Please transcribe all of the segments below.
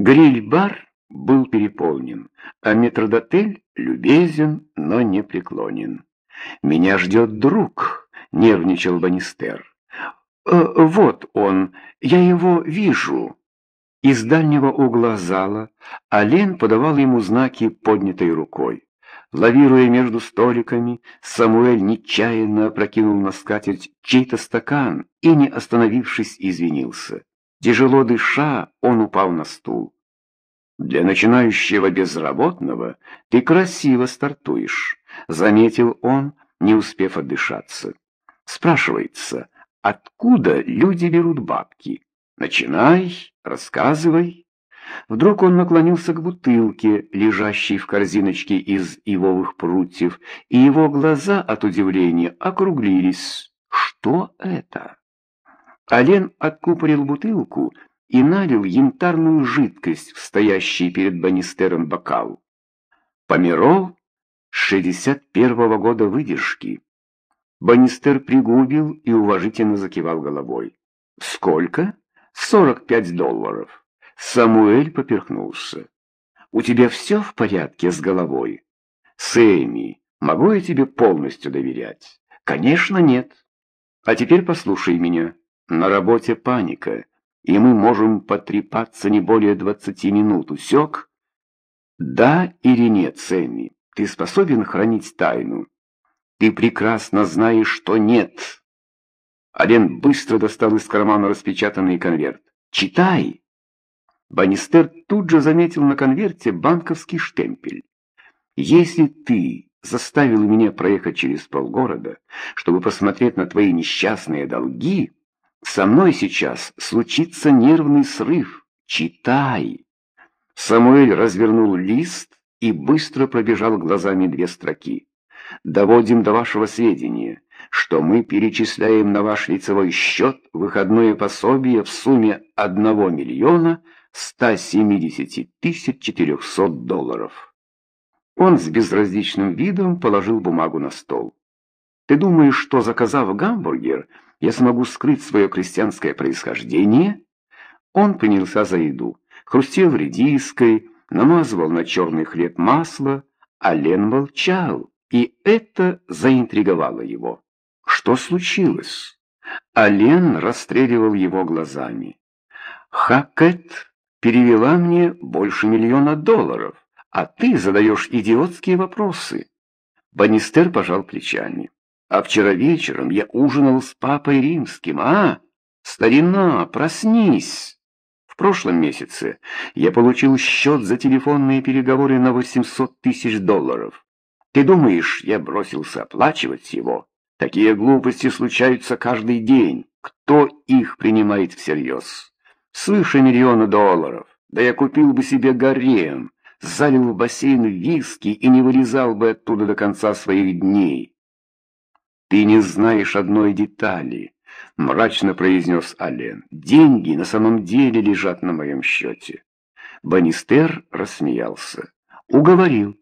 Гриль-бар был переполнен, а метродотель любезен, но непреклонен. «Меня ждет друг», — нервничал Банистер. «Э, «Вот он, я его вижу». Из дальнего угла зала Ален подавал ему знаки поднятой рукой. Лавируя между столиками, Самуэль нечаянно опрокинул на скатерть чей-то стакан и, не остановившись, извинился. Тяжело дыша, он упал на стул. «Для начинающего безработного ты красиво стартуешь», — заметил он, не успев отдышаться. Спрашивается, откуда люди берут бабки? Начинай, рассказывай. Вдруг он наклонился к бутылке, лежащей в корзиночке из ивовых прутьев, и его глаза от удивления округлились. Что это? Ален откупорил бутылку и налил янтарную жидкость в стоящий перед Банистером бокал. Шестьдесят первого года выдержки. Банистер пригубил и уважительно закивал головой. «Сколько?» «Сорок пять долларов». Самуэль поперхнулся. «У тебя все в порядке с головой?» «Сэмми, могу я тебе полностью доверять?» «Конечно, нет. А теперь послушай меня». На работе паника, и мы можем потрепаться не более двадцати минут. Усек? Да или нет, Сэмми? Ты способен хранить тайну? Ты прекрасно знаешь, что нет. Ален быстро достал из кармана распечатанный конверт. Читай. Банистер тут же заметил на конверте банковский штемпель. Если ты заставил меня проехать через полгорода, чтобы посмотреть на твои несчастные долги, со мной сейчас случится нервный срыв. Читай. Самуэль развернул лист и быстро пробежал глазами две строки. Доводим до вашего сведения, что мы перечисляем на ваш лицевой счет выходное пособие в сумме 1 миллиона 170 тысяч 400 долларов. Он с безразличным видом положил бумагу на стол. Ты думаешь, что, заказав гамбургер, я смогу скрыть свое крестьянское происхождение? Он принялся за еду, хрустел редиской, намазывал на черный хлеб масло, а Лен молчал, и это заинтриговало его. Что случилось? Ален расстреливал его глазами. Хакет перевела мне больше миллиона долларов, а ты задаешь идиотские вопросы. Банистер пожал плечами. А вчера вечером я ужинал с папой римским, а? Старина, проснись! В прошлом месяце я получил счет за телефонные переговоры на 800 тысяч долларов. Ты думаешь, я бросился оплачивать его? Такие глупости случаются каждый день. Кто их принимает всерьез? Свыше миллиона долларов. Да я купил бы себе гарем, залил в бассейн виски и не вылезал бы оттуда до конца своих дней. «Ты не знаешь одной детали», — мрачно произнес Ален. «Деньги на самом деле лежат на моем счете». Банистер рассмеялся. «Уговорил.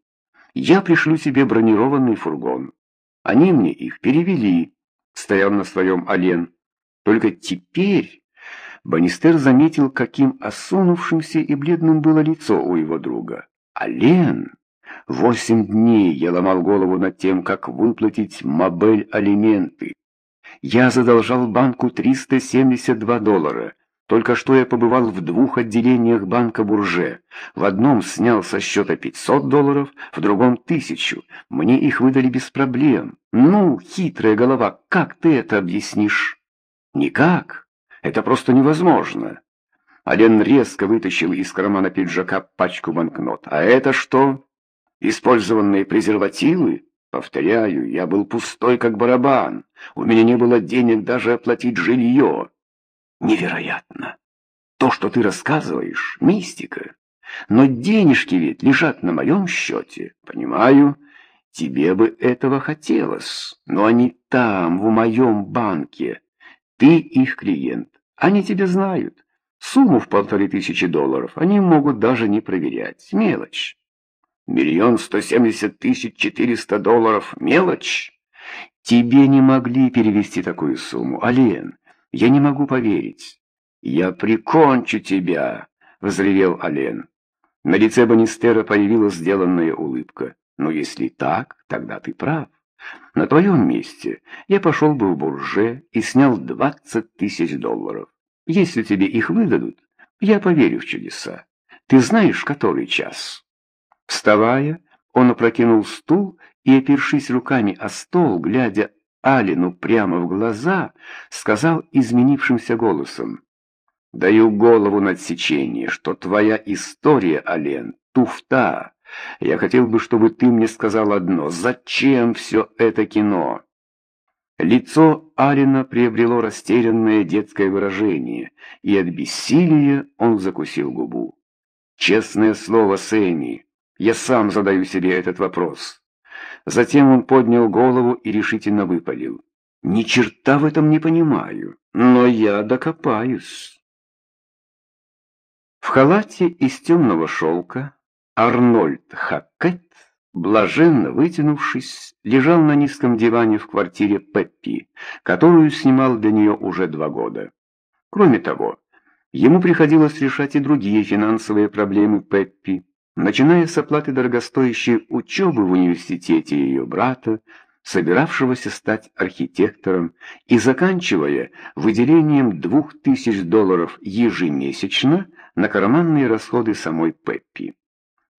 Я пришлю тебе бронированный фургон. Они мне их перевели», — стоял на своем Ален. «Только теперь...» Банистер заметил, каким осунувшимся и бледным было лицо у его друга. «Ален!» Восемь дней я ломал голову над тем, как выплатить Мабель алименты. Я задолжал банку 372 доллара. Только что я побывал в двух отделениях банка Бурже. В одном снял со счета 500 долларов, в другом тысячу. Мне их выдали без проблем. Ну, хитрая голова, как ты это объяснишь? Никак. Это просто невозможно. Ален резко вытащил из кармана пиджака пачку банкнот. А это что? Использованные презервативы? Повторяю, я был пустой, как барабан. У меня не было денег даже оплатить жилье. Невероятно. То, что ты рассказываешь, мистика. Но денежки ведь лежат на моем счете. Понимаю, тебе бы этого хотелось. Но они там, в моем банке. Ты их клиент. Они тебя знают. Сумму в полторы тысячи долларов они могут даже не проверять. Мелочь. Миллион сто семьдесят тысяч четыреста долларов — мелочь. Тебе не могли перевести такую сумму, Ален. Я не могу поверить. Я прикончу тебя. — взревел Ален. На лице Банистера появилась сделанная улыбка. «Ну, если так, тогда ты прав. На твоем месте я пошел бы в Бурже и снял двадцать тысяч долларов. Если тебе их выдадут, я поверю в чудеса. Ты знаешь, который час?» Вставая, он опрокинул стул и, опершись руками о стол, глядя Алину прямо в глаза, сказал изменившимся голосом. «Даю голову на отсечение, что твоя история, Ален, туфта. Я хотел бы, чтобы ты мне сказал одно. Зачем все это кино?» Лицо Алина приобрело растерянное детское выражение, и от бессилия он закусил губу. «Честное слово, Сэмми, я сам задаю себе этот вопрос». Затем он поднял голову и решительно выпалил. «Ни черта в этом не понимаю, но я докопаюсь». В халате из темного шелка Арнольд Хаккет, блаженно вытянувшись, лежал на низком диване в квартире Пеппи, которую снимал для нее уже два года. Кроме того, ему приходилось решать и другие финансовые проблемы Пеппи, начиная с оплаты дорогостоящей учебы в университете ее брата, собиравшегося стать архитектором, и заканчивая выделением двух тысяч долларов ежемесячно на карманные расходы самой Пеппи.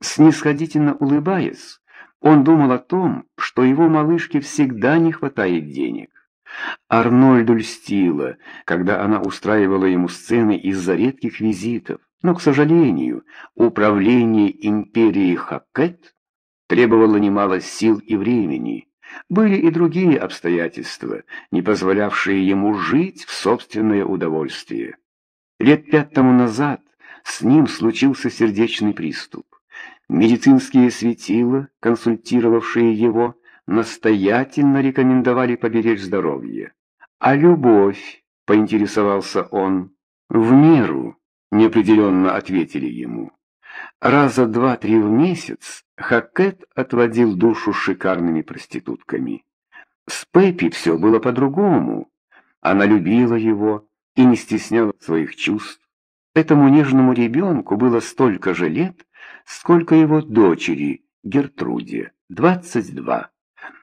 Снисходительно улыбаясь, он думал о том, что его малышке всегда не хватает денег. Арнольду льстила, когда она устраивала ему сцены из-за редких визитов, но, к сожалению, управление империей Хакет требовало немало сил и времени. Были и другие обстоятельства, не позволявшие ему жить в собственное удовольствие. Лет пять тому назад с ним случился сердечный приступ. Медицинские светила, консультировавшие его, настоятельно рекомендовали поберечь здоровье. А любовь, поинтересовался он, в меру, неопределенно ответили ему. Раза два-три в месяц Хакет отводил душу шикарными проститутками. С Пеппи все было по-другому. Она любила его и не стесняла своих чувств. Этому нежному ребенку было столько же лет, сколько его дочери, Гертруде, двадцать два.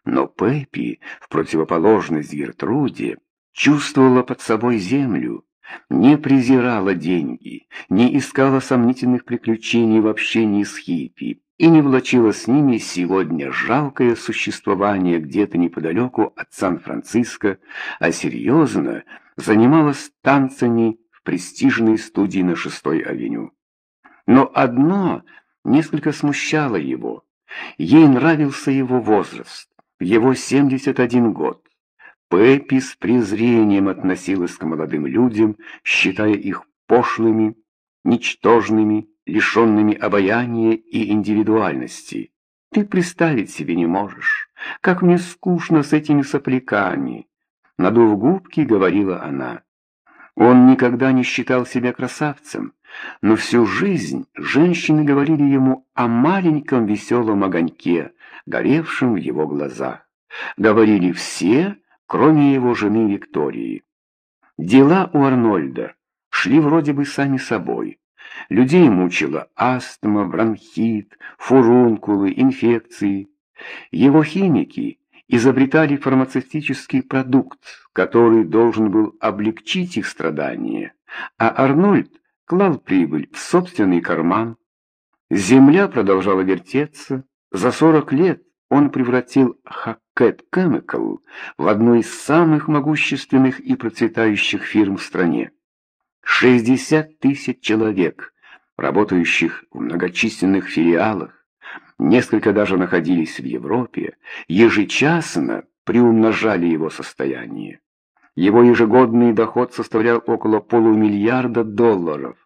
Но Пеппи, в противоположность Гертруде, чувствовала под собой землю, не презирала деньги, не искала сомнительных приключений в общении с хиппи и не влачила с ними сегодня жалкое существование где-то неподалеку от Сан-Франциско, а серьезно занималась танцами в престижной студии на Шестой авеню. Но одно несколько смущало его. Ей нравился его возраст, его 71 год. Пеппи с презрением относилась к молодым людям, считая их пошлыми, ничтожными, лишенными обаяния и индивидуальности. Ты представить себе не можешь, как мне скучно с этими сопляками. Надув губки, говорила она. Он никогда не считал себя красавцем, но всю жизнь женщины говорили ему о маленьком веселом огоньке, горевшем в его глазах. Говорили все, кроме его жены Виктории. Дела у Арнольда шли вроде бы сами собой. Людей мучила астма, бронхит, фурункулы, инфекции. Его химики изобретали фармацевтический продукт, который должен был облегчить их страдания, а Арнольд клал прибыль в собственный карман. Земля продолжала вертеться. За сорок лет он превратил Hackett Chemical в одну из самых могущественных и процветающих фирм в стране. 60 тысяч человек, работающих в многочисленных филиалах, несколько даже находились в Европе, ежечасно приумножали его состояние. Его ежегодный доход составлял около полумиллиарда долларов.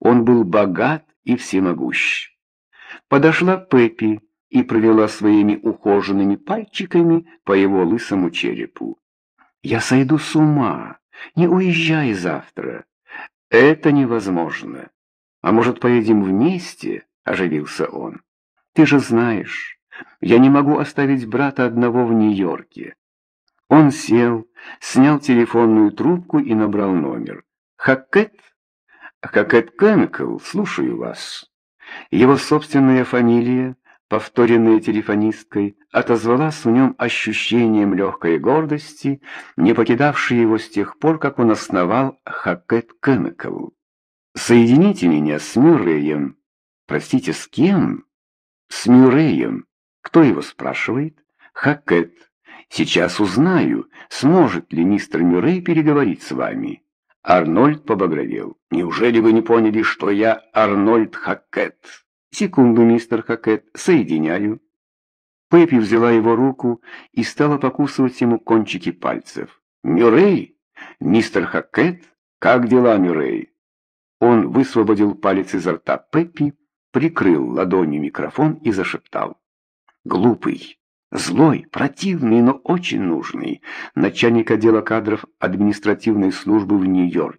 Он был богат и всемогущ. Подошла Пеппи, и провела своими ухоженными пальчиками по его лысому черепу. «Я сойду с ума! Не уезжай завтра! Это невозможно! А может, поедем вместе?» — оживился он. «Ты же знаешь, я не могу оставить брата одного в Нью-Йорке». Он сел, снял телефонную трубку и набрал номер. «Хаккет?» Хакет Кэмикл, слушаю вас. Его собственная фамилия, повторенная телефонисткой, отозвалась в нем ощущением легкой гордости, не покидавшей его с тех пор, как он основал Хакет Кэмикл. «Соедините меня с Мюрреем». «Простите, с кем?» «С Мюрреем. Кто его спрашивает?» «Хакет. Сейчас узнаю, сможет ли мистер Мюррей переговорить с вами». Арнольд побагровел. «Неужели вы не поняли, что я Арнольд Хакет?» «Секунду, мистер Хакет, соединяю». Пеппи взяла его руку и стала покусывать ему кончики пальцев. «Мюррей? Мистер Хакет? Как дела, Мюррей?» Он высвободил палец изо рта Пеппи, прикрыл ладонью микрофон и зашептал. «Глупый, Злой, противный, но очень нужный начальник отдела кадров административной службы в Нью-Йорке.